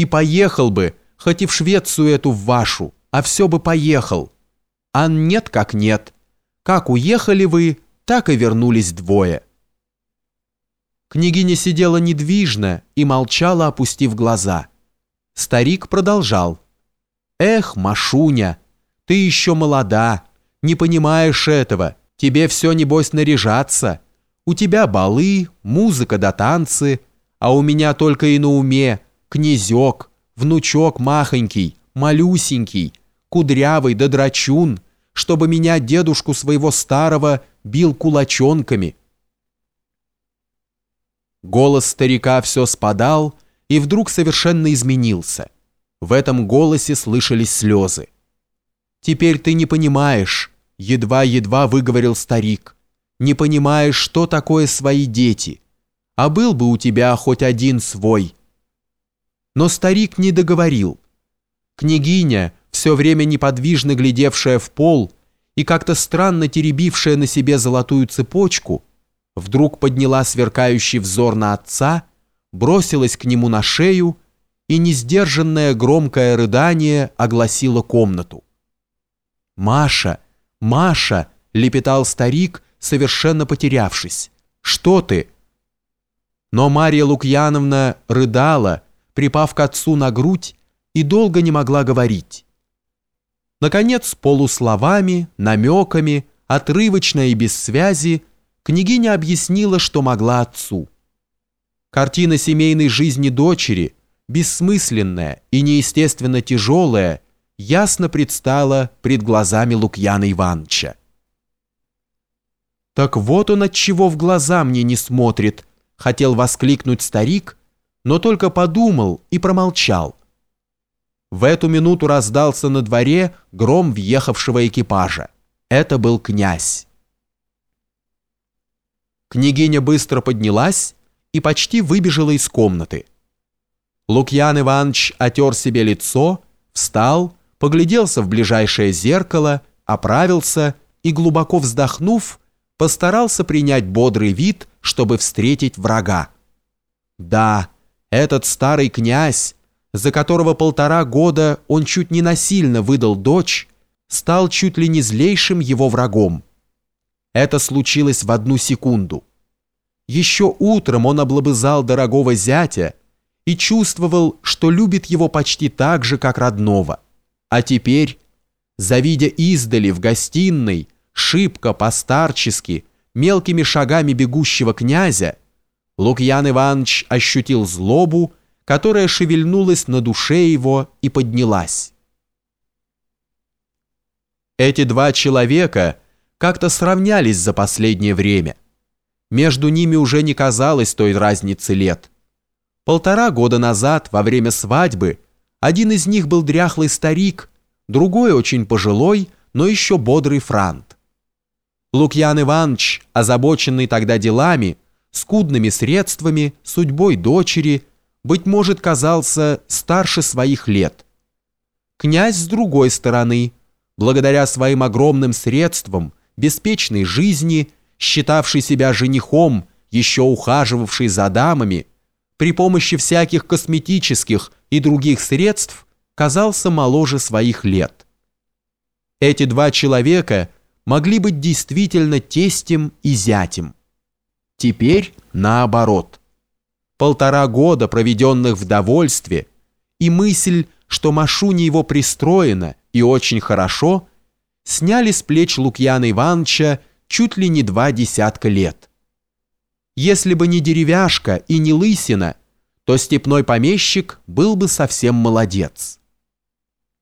И поехал бы, хоть и в Швецию эту вашу, а все бы поехал. А нет как нет. Как уехали вы, так и вернулись двое. Княгиня сидела недвижно и молчала, опустив глаза. Старик продолжал. «Эх, Машуня, ты еще молода, не понимаешь этого, тебе все, небось, наряжаться. У тебя балы, музыка да танцы, а у меня только и на уме князек, внучок махонький, малюсенький, кудрявый да драчун, чтобы меня дедушку своего старого бил кулачонками». Голос старика все спадал и вдруг совершенно изменился. В этом голосе слышались слезы. «Теперь ты не понимаешь», — едва-едва выговорил старик, «не понимаешь, что такое свои дети. А был бы у тебя хоть один свой». Но старик не договорил. Княгиня, все время неподвижно глядевшая в пол и как-то странно теребившая на себе золотую цепочку, вдруг подняла сверкающий взор на отца, бросилась к нему на шею и несдержанное громкое рыдание огласило комнату. «Маша! Маша!» — лепетал старик, совершенно потерявшись. «Что ты?» Но Марья Лукьяновна рыдала, припав к отцу на грудь, и долго не могла говорить. Наконец, полусловами, намеками, отрывочно и без связи, княгиня объяснила, что могла отцу. Картина семейной жизни дочери, бессмысленная и неестественно тяжелая, ясно предстала пред глазами Лукьяна Ивановича. «Так вот он от чего в глаза мне не смотрит», хотел воскликнуть старик, но только подумал и промолчал. В эту минуту раздался на дворе гром въехавшего экипажа. Это был князь. Княгиня быстро поднялась и почти выбежала из комнаты. Лукьян Иванович отер себе лицо, встал, погляделся в ближайшее зеркало, оправился и, глубоко вздохнув, постарался принять бодрый вид, чтобы встретить врага. Да, этот старый князь, за которого полтора года он чуть не насильно выдал дочь, стал чуть ли не злейшим его врагом. Это случилось в одну секунду. Еще утром он облобызал дорогого зятя и чувствовал, что любит его почти так же, как родного. А теперь, завидя издали в гостиной, шибко, постарчески, мелкими шагами бегущего князя, Лукьян Иванович ощутил злобу, которая шевельнулась на душе его и поднялась. Эти два человека как-то сравнялись за последнее время. Между ними уже не казалось той разницы лет. Полтора года назад, во время свадьбы, один из них был дряхлый старик, другой очень пожилой, но еще бодрый франт. Лукьян Иванович, озабоченный тогда делами, скудными средствами, судьбой дочери – быть может, казался старше своих лет. Князь с другой стороны, благодаря своим огромным средствам, беспечной жизни, считавший себя женихом, еще ухаживавший за дамами, при помощи всяких косметических и других средств, казался моложе своих лет. Эти два человека могли быть действительно тестем и зятем. Теперь наоборот полтора года, проведенных в довольстве, и мысль, что Машуня его пристроена и очень хорошо, сняли с плеч Лукьяна Ивановича чуть ли не два десятка лет. Если бы не деревяшка и не лысина, то степной помещик был бы совсем молодец.